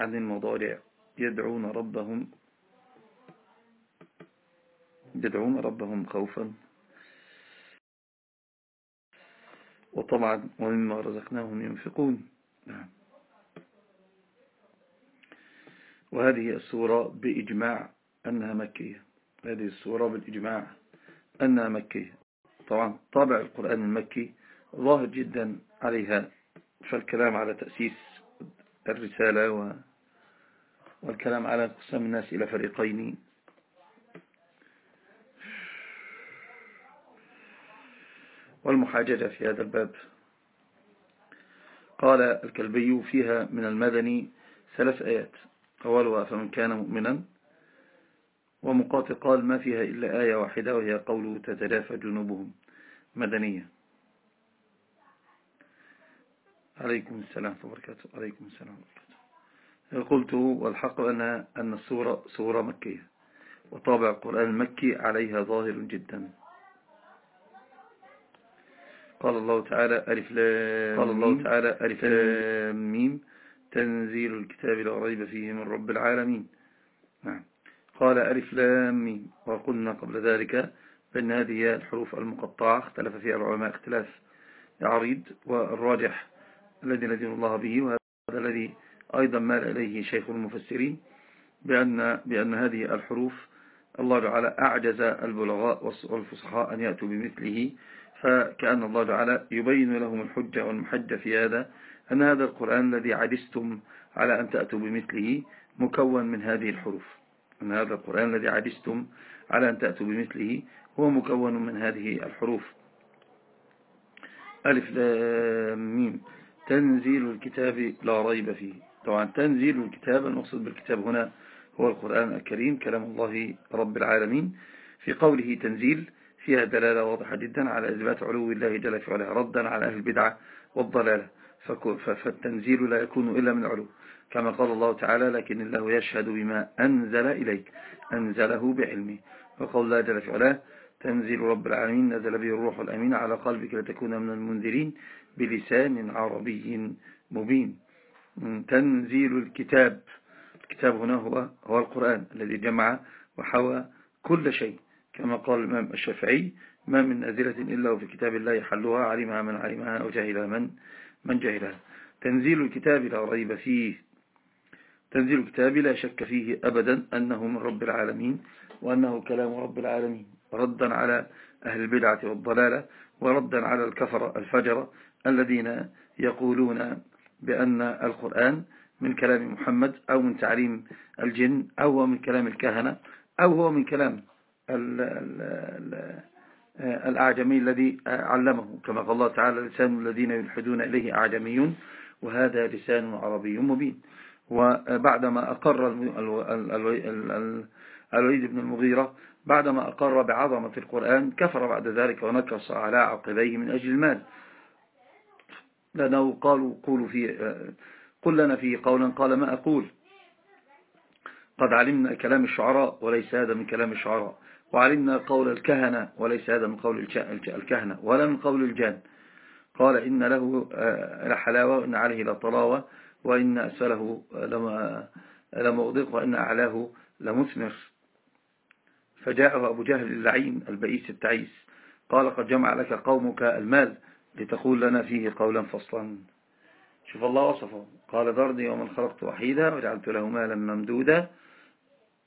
عن المضارع يدعون ربهم يدعون ربهم خوفا. وطبعا ومما رزقناهم ينفقون. نعم. وهذه السورة بإجماع أنها مكية. هذه السورة بالإجماع أنها مكية. طبعا طابع القرآن المكي ظاهر جدا عليها فالكلام على تأسيس الرسالة والكلام على قسم الناس إلى فريقين. والمحاججة في هذا الباب. قال الكلبي فيها من المدني ثلاث آيات. أولها فمن كان مؤمنا. ومقاطع قال ما فيها إلا آية واحدة وهي قوله تتلافى جنوبهم. مدنية. عليكم السلام وبركاته. عليكم السلام وبركاته. قلت والحق أن أن السورة سورة مكية وطابع القرآن المكي عليها ظاهر جدا. قال الله تعالى ألف لام قال الله تعالى ألف لام ميم. تنزيل الكتاب لا ريب فيه من رب العالمين. نعم. قال ألف لام ميم. وقلنا قبل ذلك بأن هذه الحروف المقطعة اختلف فيها العلماء اختلاف عريض والراجح. الذي ندين الله به وهذا الذي أيضا مال إليه شيخ المفسرين بأن, بأن هذه الحروف الله تعالى أعجز البلغاء والفصحاء أن يأتوا بمثله. فكأن الله تعالى يبين لهم الحجة والمحجة في هذا أن هذا القرآن الذي عجزتم على أن تأتوا بمثله مكون من هذه الحروف. أن هذا القرآن الذي عجزتم على أن تأتوا بمثله هو مكون من هذه الحروف. ألف لام ميم. تنزيل الكتاب لا ريب فيه. طبعا تنزيل الكتاب المقصود بالكتاب هنا هو القرآن الكريم كلام الله رب العالمين. في قوله تنزيل فيها دلالة واضحة جدا على إثبات علو الله جل في علاه ردا على أهل البدعة والضلالة. فالتنزيل لا يكون إلا من علو. كما قال الله تعالى لكن الله يشهد بما أنزل إليك أنزله بعلمه. وقال الله جل في علاه تنزيل رب العالمين نزل به الروح الأمين على قلبك لتكون من المنذرين. بلسان عربي مبين. تنزيل الكتاب. الكتاب هنا هو, هو القرآن الذي جمع وحوى كل شيء. كما قال الإمام الشافعي ما من نازلة إلا وفي كتاب الله يحلها علمها من علمها وجهلها من من جهلها تنزيل الكتاب لا ريب فيه. تنزيل الكتاب لا شك فيه أبدا أنه من رب العالمين وأنه كلام رب العالمين. ردا على أهل البدعة والضلالة وردا على الكفر الفجر الذين يقولون بأن القرآن من كلام محمد أو من تعليم الجن أو من كلام الكهنة أو هو من كلام الأعجمي الذي علمه. كما قال الله تعالى لسان الذين يلحدون إليه أعجمي وهذا لسان عربي مبين. وبعدما أقر الوليد بن المغيرة بعدما أقر بعظمة القرآن كفر بعد ذلك ونكص على عقبيه من أجل المال. لأنه قالوا قولوا فيه قل لنا فيه قولا قال ما أقول. قد علمنا كلام الشعراء وليس هذا من كلام الشعراء. وعلمنا قول الكهنة وليس هذا من قول الكهنة ولا من قول الجان قال إن له لحلاوة وإن عليه لطلاوة وإن أسفله لمغضق وإن أعلاه لمثمر. فجاء أبو جهل اللعين البئيس التعيس. قال قد جمع لك قومك المال. لتقول لنا فيه قولا فصلا. شوف الله وصفه. قال ذرني ومن خلقت وحيدا وجعلت له مالا ممدودا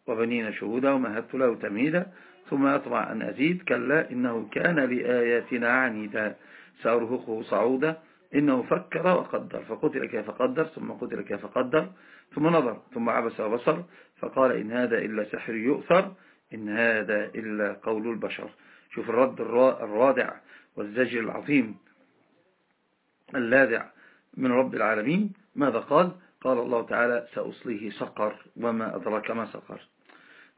وبنين شهودا ومهدت له تمهيدا ثم يطمع أن أزيد. كلا إنه كان لآياتنا عنيدا. سأرهقه صعودا. إنه فكر وقدر. فقتل كيف قدر ثم قتل كيف قدر ثم نظر ثم عبس وبصر. فقال إن هذا إلا سحر يؤثر إن هذا إلا قول البشر. شوف الرد الرادع والزجر العظيم. اللاذع من رب العالمين. ماذا قال؟ قال الله تعالى سأصليه سقر وما أدرك ما سقر.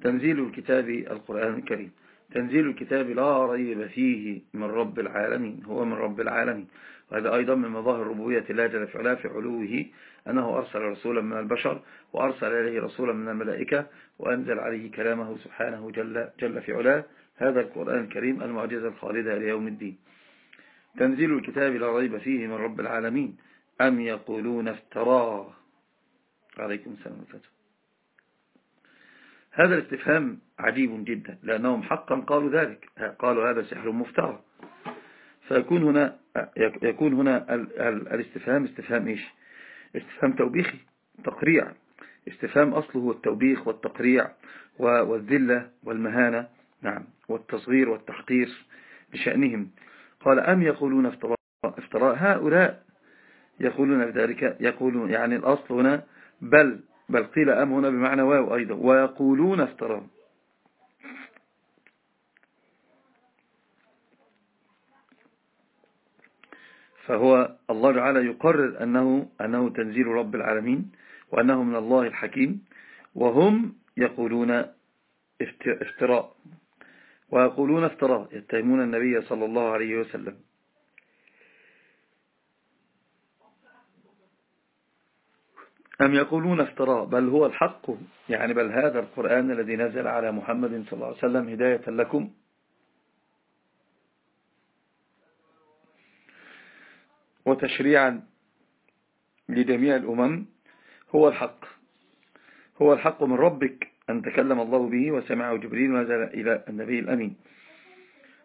تنزيل الكتاب القرآن الكريم. تنزيل الكتاب لا ريب فيه من رب العالمين هو من رب العالمين. وهذا أيضا من مظاهر ربوبية الله جل في في علوه أنه أرسل رسولا من البشر وأرسل إليه رسولا من الملائكة وأنزل عليه كلامه سبحانه جل, جل في علاه. هذا القرآن الكريم المعجزة الخالدة ليوم الدين. تنزيل الكتاب لا ريب فيه من رب العالمين. أم يقولون افتراه. عليكم السلام عليكم هذا الاستفهام عجيب جدا لأنهم حقا قالوا ذلك. قالوا هذا سحر مفترى. فيكون هنا يكون هنا الاستفهام استفهام إيش؟ استفهام توبيخي تقريع. استفهام أصله هو التوبيخ والتقريع والذلة والمهانة. نعم. والتصغير والتحقير بشأنهم. قال أم يقولون افتراء, افتراء؟ هؤلاء يقولون بذلك يقولون يعني الأصل هنا بل بل قيل أم هنا بمعنى واو أيضا ويقولون افتراء فهو الله تعالى يقرر أنه, أنه تنزيل رب العالمين وأنه من الله الحكيم وهم يقولون افتراء. ويقولون افتراء يتهمون النبي صلى الله عليه وسلم. أم يقولون افتراء بل هو الحق. يعني بل هذا القرآن الذي نزل على محمد صلى الله عليه وسلم هداية لكم. وتشريعا لجميع الأمم. هو الحق. هو الحق من ربك. أن تكلم الله به وسمعه جبريل ونزل إلى النبي الأمين.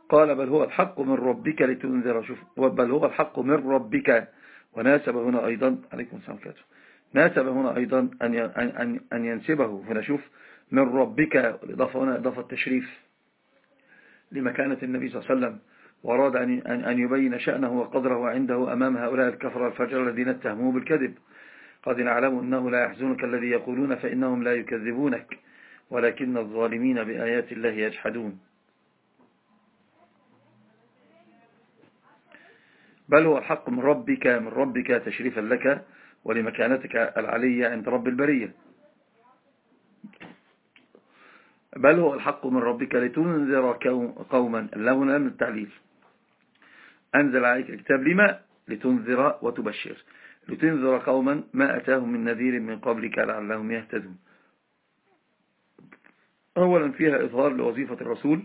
قال بل هو الحق من ربك لتنذر. شوف بل هو الحق من ربك. وناسب هنا أيضا عليكم السلام عليكم ناسب هنا أيضا أن أن أن ينسبه. هنا شوف من ربك. الإضافة هنا إضافة تشريف لمكانة النبي صلى الله عليه وسلم. وأراد أن يبين شأنه وقدره عنده أمام هؤلاء الكفر الفجر الذين اتهموه بالكذب. قد نعلم أنه لا يحزنك الذي يقولون فإنهم لا يكذبونك. ولكن الظالمين بآيات الله يجحدون. بل هو الحق من ربك من ربك تشريفا لك ولمكانتك العلية عند رب البرية. بل هو الحق من ربك لتنذر قوما اللون من التعليل. أنزل عليك الكتاب لما؟ لتنذر وتبشر. لتنذر قوما ما أتاهم من نذير من قبلك لعلهم يهتدون. أولا فيها إظهار لوظيفة الرسول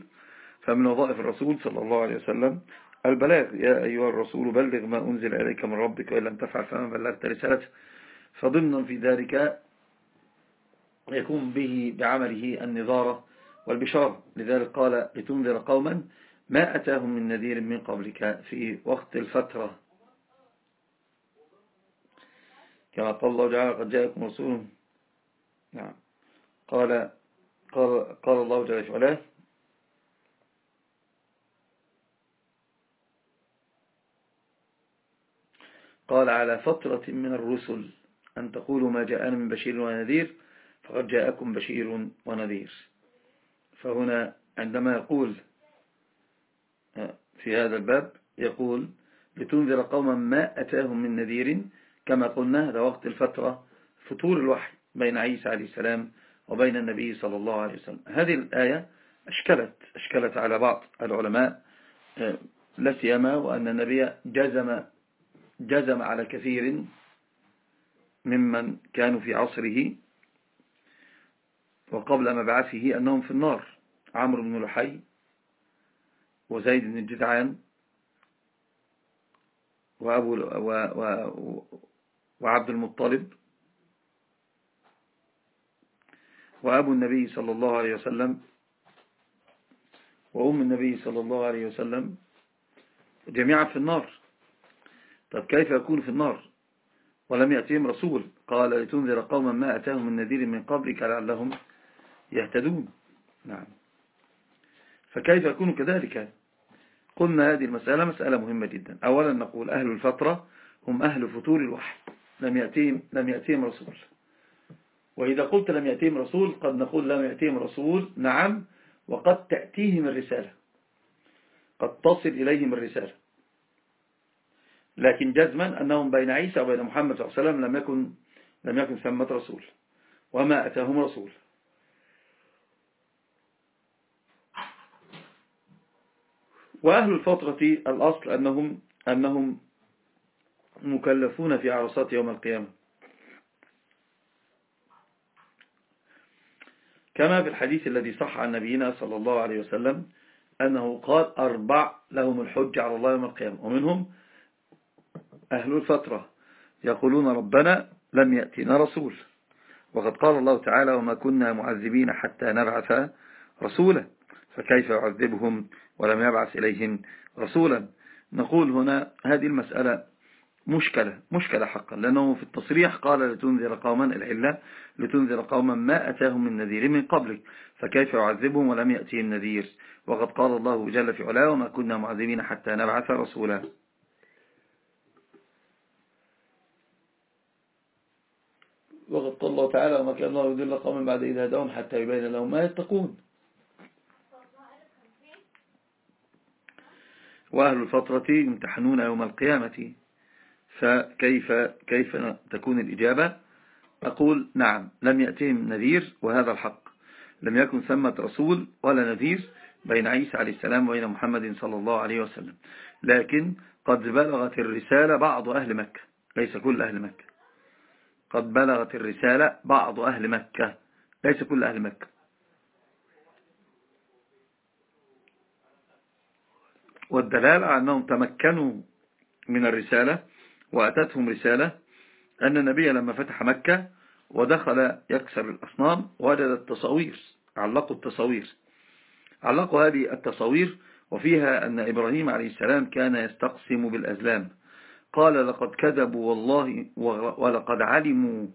فمن وظائف الرسول صلى الله عليه وسلم البلاغ يا أيها الرسول بلغ ما أنزل إليك من ربك وإن لم تفعل فما بلغت رسالته. فضمنا في ذلك يكون به بعمله النظارة والبشارة. لذلك قال لتنذر قوما ما أتاهم من نذير من قبلك في وقت الفترة. كما قال الله تعالى قد جاءكم رسول نعم. قال قال, قال الله جل وعلا قال على فترة من الرسل أن تقولوا ما جاءنا من بشير ونذير فقد جاءكم بشير ونذير. فهنا عندما يقول في هذا الباب يقول لتنذر قوما ما أتاهم من نذير كما قلنا هذا وقت الفترة فطور الوحي بين عيسى عليه السلام وبين النبي صلى الله عليه وسلم. هذه الآية أشكلت أشكلت على بعض العلماء لا سيما وأن النبي جزم جزم على كثير ممن كانوا في عصره وقبل مبعثه أنهم في النار. عمرو بن لحي وزيد بن الجدعان وأبو وعبد المطلب وأبو النبي صلى الله عليه وسلم وأم النبي صلى الله عليه وسلم جميعا في النار. طب كيف يكون في النار؟ ولم يأتيهم رسول. قال لتنذر قوما ما أتاهم من نذير من قبلك لعلهم يهتدون. نعم. فكيف يكون كذلك؟ قلنا هذه المسألة مسألة مهمة جدا. أولا نقول أهل الفترة هم أهل فتور الوحي. لم يأتيهم, لم يأتيهم رسول. وإذا قلت لم يأتيهم رسول قد نقول لم يأتيهم رسول نعم وقد تأتيهم الرسالة. قد تصل إليهم الرسالة. لكن جزما أنهم بين عيسى وبين محمد صلى الله عليه وسلم لم يكن لم يكن ثمة رسول. وما أتاهم رسول. وأهل الفترة الأصل أنهم, أنهم مكلفون في عرصات يوم القيامة. كما في الحديث الذي صح عن نبينا صلى الله عليه وسلم أنه قال أربع لهم الحج على الله يوم القيامة. ومنهم أهل الفترة يقولون ربنا لم يأتينا رسول. وقد قال الله تعالى وما كنا معذبين حتى نبعث رسولا. فكيف يعذبهم ولم يبعث إليهم رسولا؟ نقول هنا هذه المسألة مشكلة مشكلة حقا لأنه في التصريح قال لتنذر قوما العلة لتنذر قوما ما أتاهم من نذير من قبلك فكيف يعذبهم ولم يأتيهم نذير وقد قال الله جل في علاه وما كنا معذبين حتى نبعث رسولا. وقد قال الله تعالى وما كان الله يذل قوما بعد إذا هداهم حتى يبين لهم ما يتقون. وأهل الفترة يمتحنون يوم القيامة. فكيف كيف تكون الإجابة؟ أقول نعم لم يأتهم نذير وهذا الحق. لم يكن ثمة رسول ولا نذير بين عيسى عليه السلام وبين محمد صلى الله عليه وسلم. لكن قد بلغت الرسالة بعض أهل مكة. ليس كل أهل مكة. قد بلغت الرسالة بعض أهل مكة. ليس كل أهل مكة. والدلالة أنهم تمكنوا من الرسالة وأتتهم رسالة أن النبي لما فتح مكة ودخل يكسر الأصنام وجد التصاوير علقوا التصاوير. علقوا هذه التصاوير وفيها أن إبراهيم عليه السلام كان يستقسم بالأزلام. قال لقد كذبوا والله ولقد علموا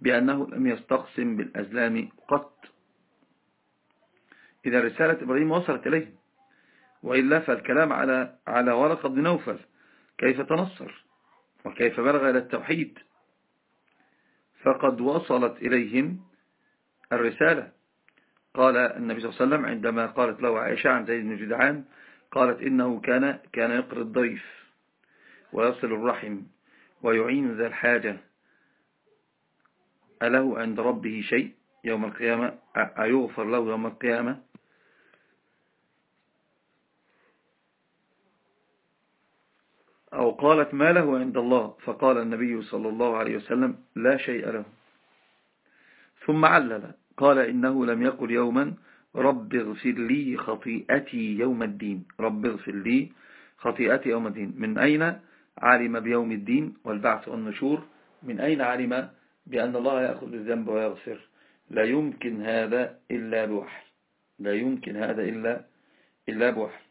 بأنه لم يستقسم بالأزلام قط. إذا رسالة إبراهيم وصلت إليه وإلا فالكلام على على ورقة بن نوفل كيف تنصر؟ وكيف بلغ إلى التوحيد؟ فقد وصلت إليهم الرسالة. قال النبي صلى الله عليه وسلم عندما قالت له عائشة عن زيد بن جدعان قالت إنه كان كان يقر الضيف ويصل الرحم ويعين ذا الحاجة. أله عند ربه شيء يوم القيامة؟ أيغفر له يوم القيامة؟ قالت ما له عند الله. فقال النبي صلى الله عليه وسلم لا شيء له. ثم علل. قال إنه لم يقل يوما رب اغفر لي خطيئتي يوم الدين. رب اغفر لي خطيئتي يوم الدين. من أين علم بيوم الدين والبعث والنشور؟ من أين علم بأن الله يأخذ الذنب ويغفر؟ لا يمكن هذا إلا بوحي. لا يمكن هذا إلا إلا بوحي.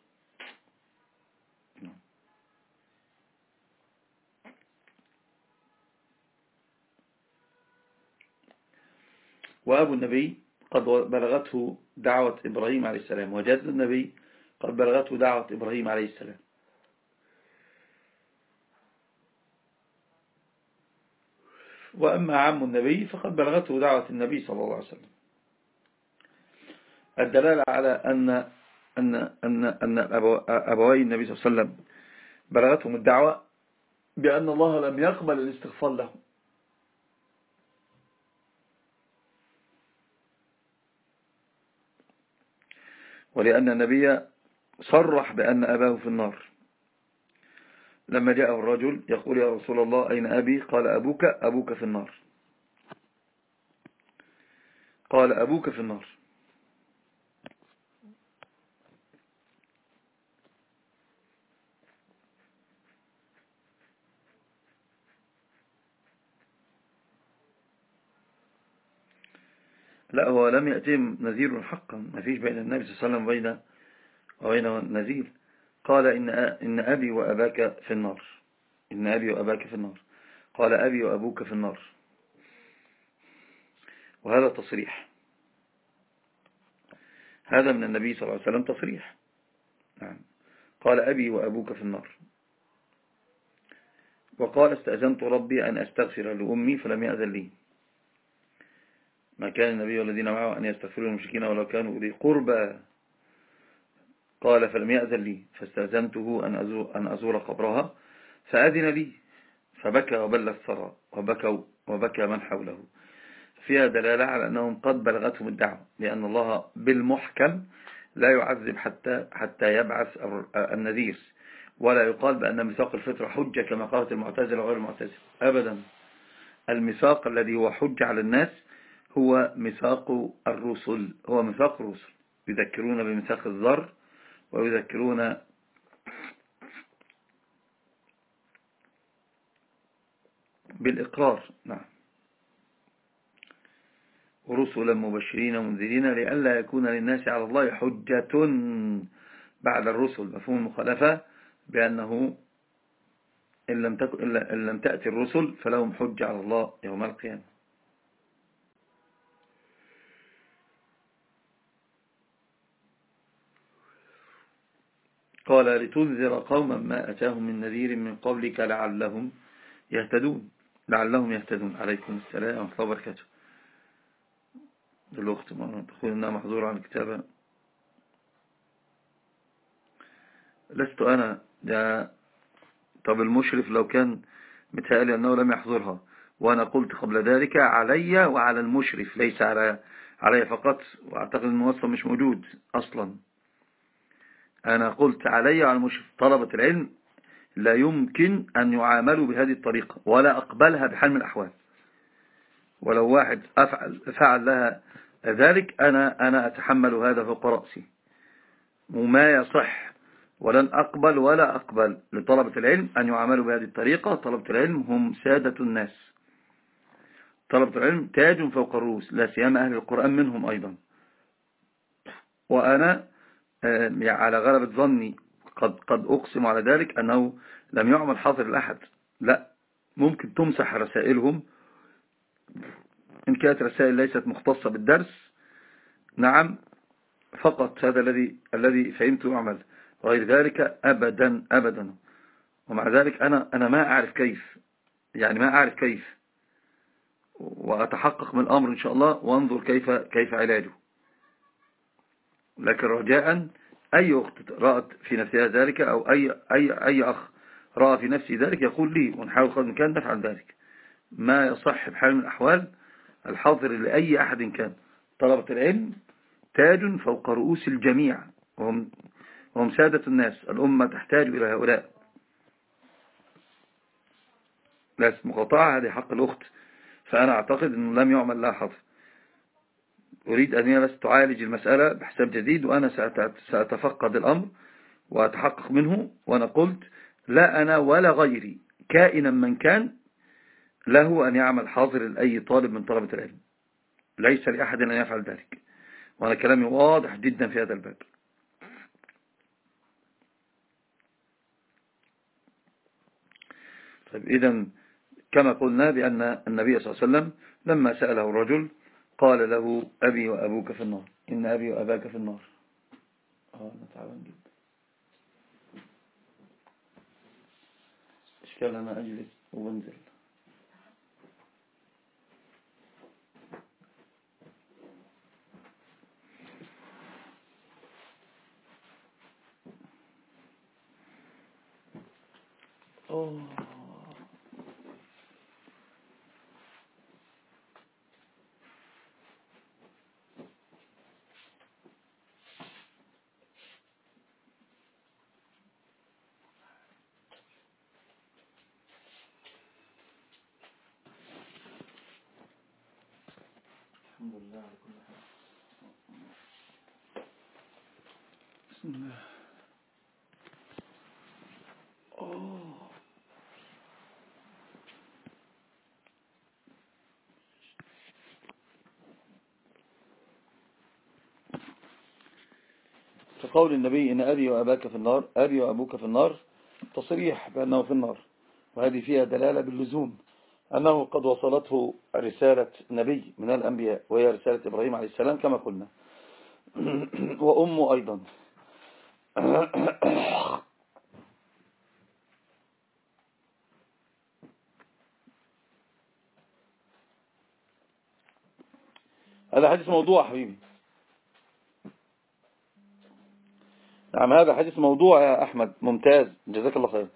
وأبو النبي قد بلغته دعوة إبراهيم عليه السلام وجد النبي قد بلغته دعوة إبراهيم عليه السلام. وأما عم النبي فقد بلغته دعوة النبي صلى الله عليه وسلم. الدلالة على أن أن أن أن أبوي النبي صلى الله عليه وسلم بلغتهم الدعوة بأن الله لم يقبل الاستغفار لهم. ولأن النبي صرح بأن أباه في النار. لما جاءه الرجل يقول يا رسول الله أين أبي؟ قال أبوك أبوك في النار. قال أبوك في النار. لا هو لم يأتيهم نذير حقا ما فيش بين النبي صلى الله عليه وسلم وبين وبين نذير قال إن, إن أبي وأباك في النار. إن أبي وأباك في النار. قال أبي وأبوك في النار. وهذا تصريح. هذا من النبي صلى الله عليه وسلم تصريح. نعم. قال أبي وأبوك في النار. وقال استأذنت ربي أن أستغفر لأمي فلم يأذن لي. ما كان النبي والذين معه أن يستغفروا المشركين ولو كانوا أولي قربى. قال فلم يأذن لي فاستأذنته أن أزور, أن أزور قبرها فأذن لي. فبكى وبل الثرى وبكى, وبكى من حوله. فيها دلالة على أنهم قد بلغتهم الدعوة لأن الله بالمحكم لا يعذب حتى, حتى يبعث النذير ولا يقال بأن ميثاق الفطرة حجة كما قالت المعتزلة وغير المعتزلة. أبدا الميثاق الذي هو حجة على الناس هو ميثاق الرسل هو ميثاق الرسل. يذكرون بميثاق الذر ويذكرون بالإقرار. نعم. رسلا مبشرين ومنذرين لئلا يكون للناس على الله حجة بعد الرسل. مفهوم المخالفة؟ بأنه إن لم, إن لم تأتي الرسل فلهم حجة على الله يوم القيامة. قال لتنذر قوما ما أتاهم من نذير من قبلك لعلهم يهتدون لعلهم يهتدون. عليكم السلام ورحمة الله وبركاته. الأخت تقول أنها محظورة عن الكتابة. لست أنا. ده طب المشرف لو كان متهيألي أنه لم يحضرها وأنا قلت قبل ذلك علي وعلى المشرف ليس على علي فقط. وأعتقد أصلا مش موجود أصلا. أنا قلت علي وعلى المشرف طلبة العلم لا يمكن أن يعاملوا بهذه الطريقة ولا أقبلها بحال من الأحوال. ولو واحد أفعل فعل لها ذلك أنا, أنا أتحمل هذا فوق رأسي. وما يصح ولن أقبل ولا أقبل لطلبة العلم أن يعاملوا بهذه الطريقة. طلبة العلم هم سادة الناس. طلبة العلم تاج فوق الرؤوس لا سيما أهل القرآن منهم أيضا. وأنا على غلبة ظني قد, قد أقسم على ذلك أنه لم يعمل حاضر لأحد لا ممكن تمسح رسائلهم. إن كانت رسائل ليست مختصة بالدرس نعم فقط هذا الذي الذي فهمته يعمل غير ذلك أبدا أبدا. ومع ذلك أنا أنا ما أعرف كيف يعني ما أعرف كيف. وأتحقق من الأمر إن شاء الله وأنظر كيف كيف علاجه. لكن رجاء. أي أخت رأت في نفسها ذلك أو أي, أي, أي أخ رأى في نفسه ذلك يقول لي ونحاول قد كان نفعل ذلك. ما يصح بحال من الأحوال الحاضر لأي أحد كان. طلبة العلم تاج فوق رؤوس الجميع. وهم, وهم سادة الناس. الأمة تحتاج إلى هؤلاء. لا مقاطعة. هذه حق الأخت. فأنا أعتقد أنه لم يعمل لها حظر. أريد أن بس تعالج المسألة بحساب جديد وأنا سأتفقد الأمر وأتحقق منه وأنا قلت لا أنا ولا غيري كائنا من كان له أن يعمل حاضر لأي طالب من طلبة العلم. ليس لأحد أن يفعل ذلك. وأنا كلامي واضح جدا في هذا الباب. طيب إذا كما قلنا بأن النبي صلى الله عليه وسلم لما سأله الرجل قال له أبي وأبوك في النار. إن أبي وأباك في النار. آه أنا تعبان جدا. إشكال أنا أجلس وبنزل. Oh. لله على كل حال بسم الله النبي إن أبي وأباك في النار أبي وأبوك في النار تصريح بأنه في النار وهذه فيها دلالة باللزوم. أنه قد وصلته رسالة نبي من الأنبياء وهي رسالة إبراهيم عليه السلام كما قلنا. وأمه أيضا. هذا حديث موضوع حبيبي. نعم هذا حديث موضوع يا أحمد. ممتاز. جزاك الله خير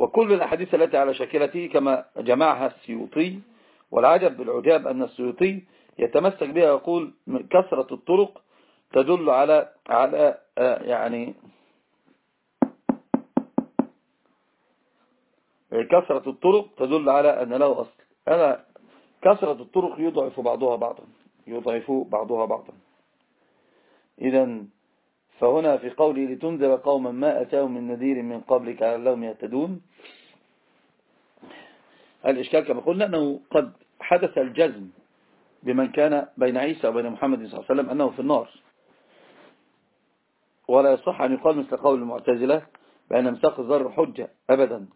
وكل الأحاديث التي على شاكلته كما جمعها السيوطي والعجب بالعجاب أن السيوطي يتمسك بها يقول كثرة الطرق تدل على على آه، يعني كثرة الطرق تدل على أن له أصل. أنا كثرة الطرق يضعف بعضها بعضا يضعف بعضها بعضا. إذا فهنا في قوله لتنذر قوما ما أتاهم من نذير من قبلك لهم يهتدون. الإشكال كما قلنا أنه قد حدث الجزم بمن كان بين عيسى وبين محمد صلى الله عليه وسلم أنه في النار. ولا يصح أن يقال مثل قول المعتزلة بأن مساق الزر حجة أبدا.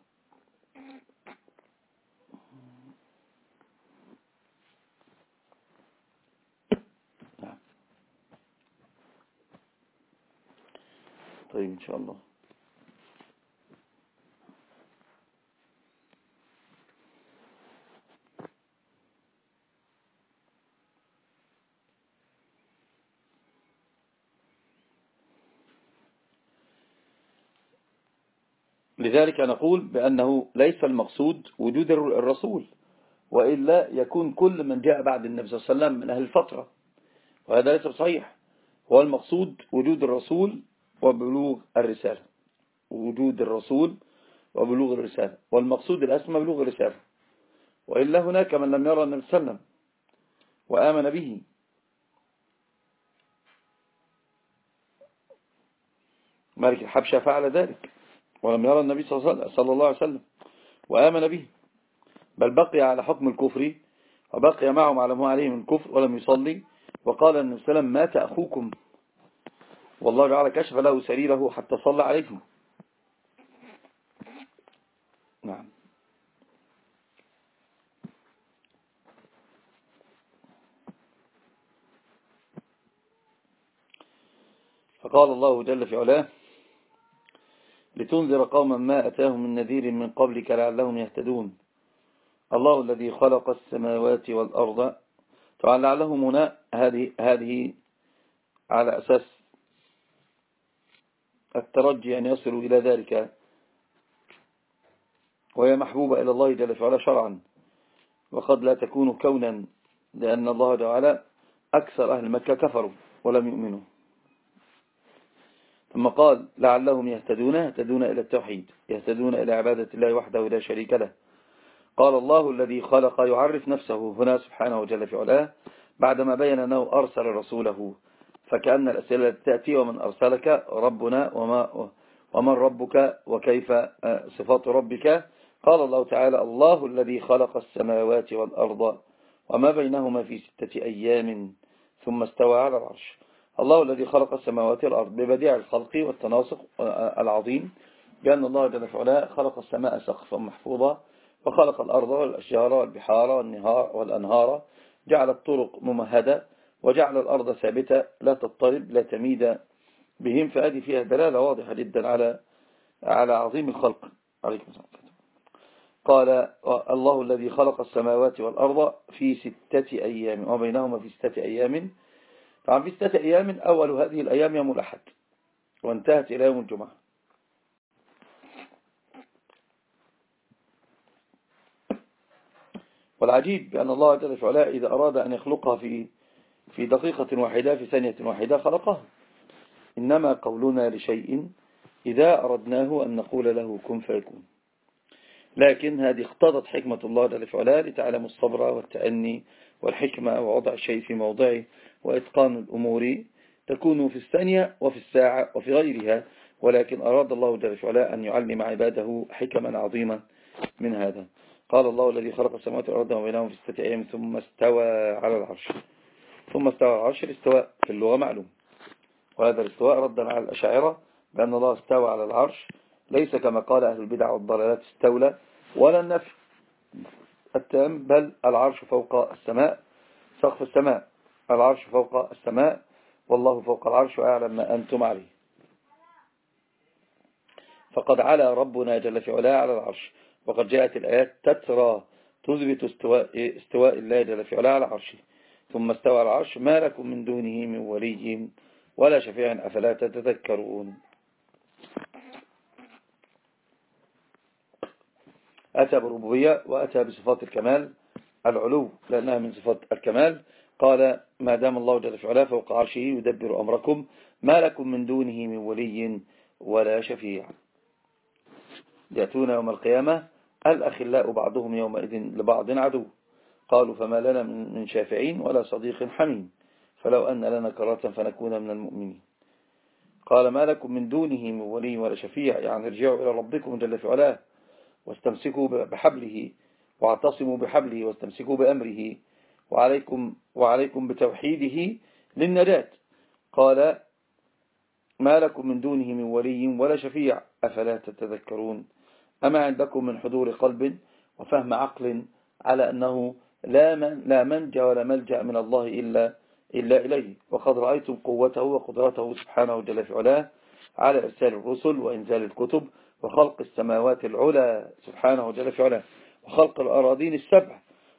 طيب إن شاء الله. لذلك نقول بأنه ليس المقصود وجود الرسول وإلا يكون كل من جاء بعد النبي صلى الله عليه وسلم من أهل الفترة. وهذا ليس صحيح. هو المقصود وجود الرسول وبلوغ الرسالة وجود الرسول وبلوغ الرسالة والمقصود الأسمى بلوغ الرسالة. وإلا هناك من لم يرى النبي صلى الله عليه وسلم وآمن به. مالك الحبشة فعل ذلك ولم يرى النبي صلى الله عليه وسلم وآمن به. بل بقي على حكم الكفر وبقي معهم على ما عليه من الكفر ولم يصلي. وقال النبي صلى الله عليه وسلم مات أخوكم والله جعل كشف له سريره حتى صلى عليكم نعم. فقال الله جل في علاه لتنذر قوما ما أتاهم من نذير من قبلك لعلهم يهتدون. الله الذي خلق السماوات والأرض طبعا لعلهم هنا هذه, هذه على أساس الترجي أن يصلوا إلى ذلك. وهي محبوبة إلى الله جل وعلا شرعا. وقد لا تكون كونا لأن الله تعالى أكثر أهل مكة كفروا ولم يؤمنوا. ثم قال لعلهم يهتدون يهتدون إلى التوحيد يهتدون إلى عبادة الله وحده لا شريك له. قال الله الذي خلق يعرف نفسه هنا سبحانه وجل في علاه بعدما بين أنه أرسل رسوله. فكأن الأسئلة تأتي ومن أرسلك ربنا وما ومن ربك وكيف آه، صفات ربك. قال الله تعالى الله الذي خلق السماوات والأرض وما بينهما في ستة أيام ثم استوى على العرش. الله الذي خلق السماوات والأرض ببديع الخلق والتناسق العظيم. بأن الله جل وعلا خلق السماء سقفا محفوظا وخلق الأرض والأشجار والبحار والنهار والأنهار. جعل الطرق ممهدة وجعل الأرض ثابتة لا تضطرب لا تميد بهم. فهذه فيها دلالة واضحة جدا على على عظيم الخلق. عليكم السلام قال الله الذي خلق السماوات والأرض في ستة أيام وبينهما في ستة أيام. طبعا في ستة أيام أول هذه الأيام يوم الأحد وانتهت إلى يوم الجمعة. والعجيب بأن الله جل وعلا إذا أراد أن يخلقها في في دقيقة واحدة في ثانية واحدة خلقها إنما قولنا لشيء إذا أردناه أن نقول له كن فيكون. لكن هذه اقتضت حكمة الله جل وعلا لتعلموا الصبر والتأني والحكمة ووضع الشيء في موضعه وإتقان الأمور. تكون في الثانية وفي الساعة وفي غيرها. ولكن أراد الله جل وعلا أن يعلم عباده حكما عظيما من هذا. قال الله الذي خلق السماوات والأرض وبينهم في ستة أيام ثم استوى على العرش. ثم استوى العرش الاستواء في اللغة معلوم. وهذا الاستواء ردا على الأشاعرة بأن الله استوى على العرش. ليس كما قال أهل البدع والضلالات استولى ولا النفي التام بل العرش فوق السماء. سقف السماء العرش فوق السماء. والله فوق العرش وأعلم ما أنتم عليه. فقد على ربنا جل في علاه على العرش. وقد جاءت الآيات تترى تثبت استواء, استواء الله جل في علاه على عرشه. ثم استوى العرش. ما لكم من دونه من ولي ولا شفيع أفلا تتذكرون؟ أتى بالربوبية وأتى بصفات الكمال العلو لأنها من صفات الكمال. قال ما دام الله جل في علاه فوق عرشه يدبر أمركم ما لكم من دونه من ولي ولا شفيع. يأتون يوم القيامة الأخلاء بعضهم يومئذ لبعض عدو. قالوا فما لنا من شافعين ولا صديق حميم. فلو أن لنا كرة فنكون من المؤمنين. قال ما لكم من دونه من ولي ولا شفيع. يعني ارجعوا إلى ربكم جل في علاه واستمسكوا بحبله واعتصموا بحبله واستمسكوا بأمره وعليكم, وعليكم بتوحيده للنجاة قال ما لكم من دونه من ولي ولا شفيع. أفلا تتذكرون؟ أما عندكم من حضور قلب وفهم عقل على أنه لا, من لا منجى ولا ملجأ من الله إلا, إلا إليه. وقد رأيتم قوته وقدرته سبحانه جل في علاه على إرسال الرسل وإنزال الكتب وخلق السماوات العلى سبحانه جل في علاه وخلق الأراضين السبع.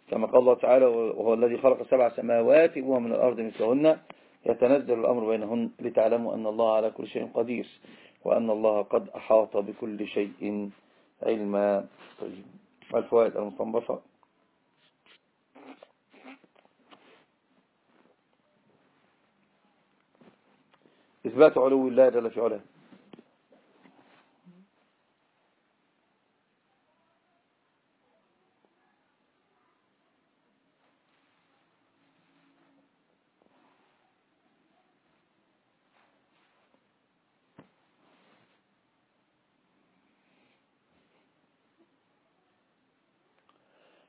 كما قال الله تعالى وهو الذي خلق سبع سماوات ومن الأرض مثلهن. يتنزل الأمر بينهن لتعلموا أن الله على كل شيء قدير وأن الله قد أحاط بكل شيء علما. طيب الفوائد المستنبطة؟ إثبات علو الله جل في علاه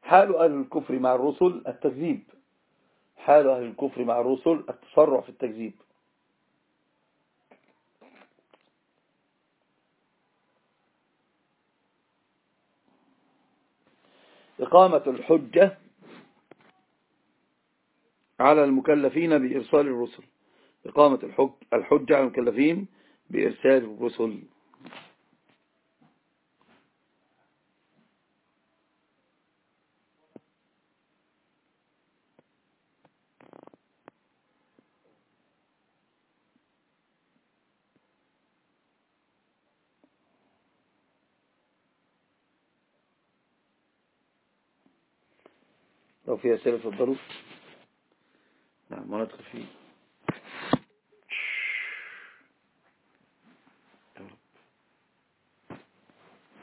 حال أهل الكفر مع الرسل التكذيب. حال أهل الكفر مع الرسل التسرع في التكذيب. إقامة الحجة على المكلفين بإرسال الرسل. إقامة الحجة على المكلفين بإرسال الرسل. لو في أسئلة تفضلوا نعم ما ندخل فيه.